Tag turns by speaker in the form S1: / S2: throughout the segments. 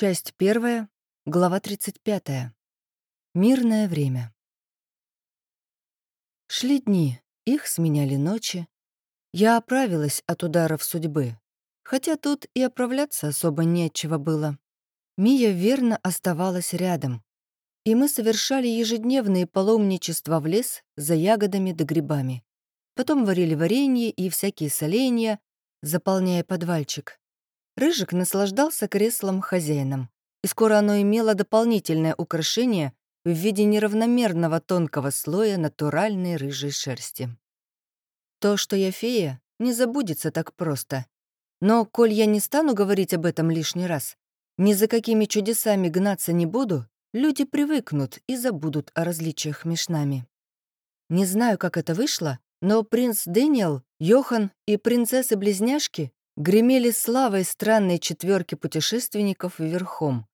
S1: Часть первая, глава 35. Мирное время. Шли дни, их сменяли ночи. Я оправилась от ударов судьбы, хотя тут и оправляться особо нечего было. Мия верно оставалась рядом, и мы совершали ежедневные паломничества в лес за ягодами да грибами. Потом варили варенье и всякие соленья, заполняя подвальчик. Рыжик наслаждался креслом хозяином, и скоро оно имело дополнительное украшение в виде неравномерного тонкого слоя натуральной рыжей шерсти. То, что я фея, не забудется так просто. Но, коль я не стану говорить об этом лишний раз, ни за какими чудесами гнаться не буду, люди привыкнут и забудут о различиях между нами. Не знаю, как это вышло, но принц Дэниел, Йохан и принцессы-близняшки гремели славой странной четверки путешественников верхом.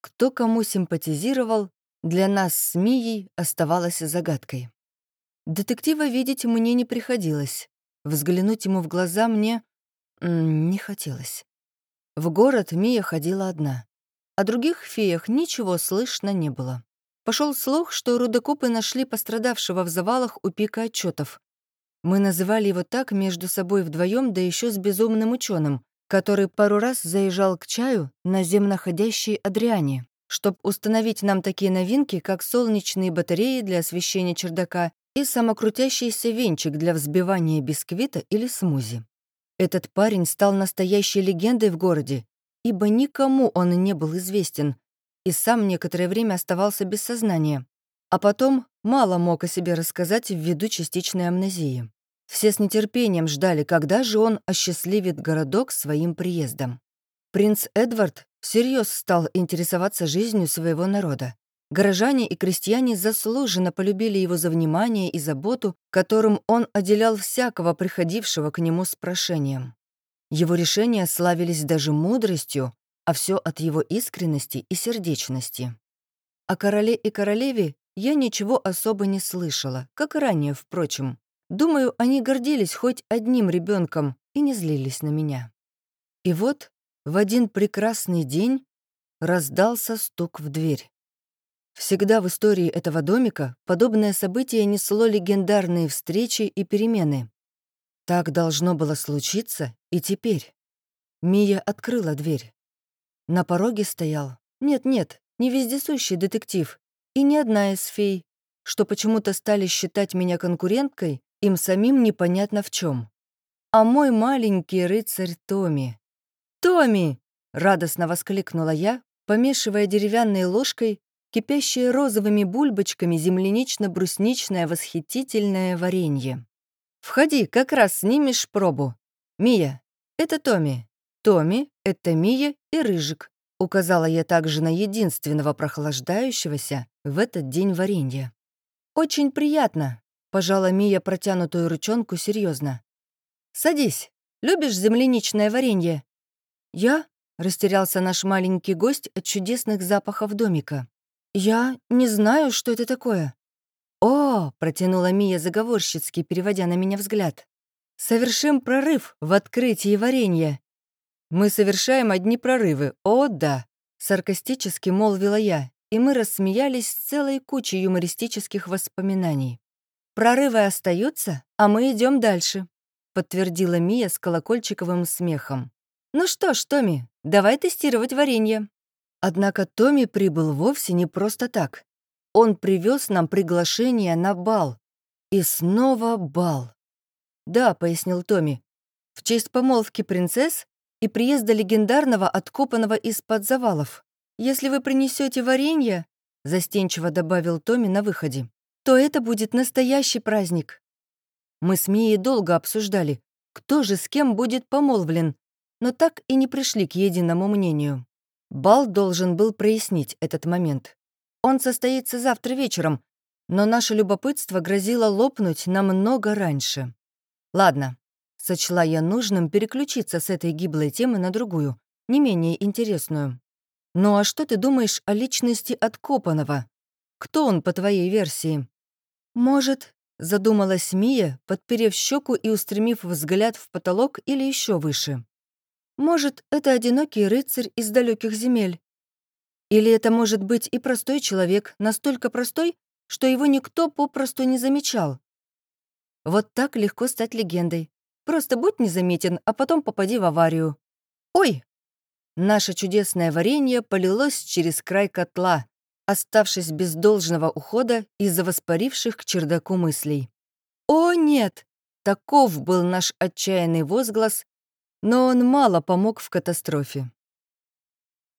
S1: Кто кому симпатизировал, для нас с Мией оставалось загадкой. Детектива видеть мне не приходилось. Взглянуть ему в глаза мне не хотелось. В город Мия ходила одна. О других феях ничего слышно не было. Пошел слух, что рудокопы нашли пострадавшего в завалах у пика отчетов. Мы называли его так между собой вдвоем, да еще с безумным ученым, который пару раз заезжал к чаю на земноходящей Адриане, чтобы установить нам такие новинки, как солнечные батареи для освещения чердака и самокрутящийся венчик для взбивания бисквита или смузи. Этот парень стал настоящей легендой в городе, ибо никому он не был известен, и сам некоторое время оставался без сознания, а потом мало мог о себе рассказать ввиду частичной амнезии. Все с нетерпением ждали, когда же он осчастливит городок своим приездом. Принц Эдвард всерьез стал интересоваться жизнью своего народа. Горожане и крестьяне заслуженно полюбили его за внимание и заботу, которым он отделял всякого приходившего к нему с прошением. Его решения славились даже мудростью, а все от его искренности и сердечности. О короле и королеве я ничего особо не слышала, как и ранее, впрочем. Думаю, они гордились хоть одним ребенком и не злились на меня. И вот в один прекрасный день раздался стук в дверь. Всегда в истории этого домика подобное событие несло легендарные встречи и перемены. Так должно было случиться и теперь. Мия открыла дверь. На пороге стоял, нет-нет, не вездесущий детектив и не одна из фей, что почему-то стали считать меня конкуренткой им самим непонятно в чем. А мой маленький рыцарь Томи. «Томи!» — радостно воскликнула я, помешивая деревянной ложкой кипящее розовыми бульбочками землянично-брусничное восхитительное варенье. «Входи, как раз снимешь пробу. Мия, это Томи. Томи — это Мия и Рыжик», — указала я также на единственного прохлаждающегося в этот день варенья. «Очень приятно», Пожала Мия протянутую ручонку серьезно. «Садись. Любишь земляничное варенье?» «Я?» — растерялся наш маленький гость от чудесных запахов домика. «Я не знаю, что это такое». «О!» — протянула Мия заговорщицки, переводя на меня взгляд. «Совершим прорыв в открытии варенья». «Мы совершаем одни прорывы, о да!» — саркастически молвила я, и мы рассмеялись с целой кучей юмористических воспоминаний. «Прорывы остаются, а мы идем дальше», — подтвердила Мия с колокольчиковым смехом. «Ну что ж, Томми, давай тестировать варенье». Однако Томми прибыл вовсе не просто так. Он привез нам приглашение на бал. И снова бал. «Да», — пояснил Томми, — «в честь помолвки принцесс и приезда легендарного, откопанного из-под завалов. Если вы принесете варенье», — застенчиво добавил Томми на выходе, то это будет настоящий праздник. Мы с Мией долго обсуждали, кто же с кем будет помолвлен, но так и не пришли к единому мнению. Бал должен был прояснить этот момент. Он состоится завтра вечером, но наше любопытство грозило лопнуть намного раньше. Ладно, сочла я нужным переключиться с этой гиблой темы на другую, не менее интересную. Ну а что ты думаешь о личности откопанного? Кто он, по твоей версии? «Может», — задумалась Мия, подперев щеку и устремив взгляд в потолок или еще выше. «Может, это одинокий рыцарь из далеких земель, Или это может быть и простой человек, настолько простой, что его никто попросту не замечал. Вот так легко стать легендой. Просто будь незаметен, а потом попади в аварию. Ой! Наше чудесное варенье полилось через край котла, оставшись без должного ухода из-за воспаривших к чердаку мыслей. «О, нет!» Таков был наш отчаянный возглас, но он мало помог в катастрофе.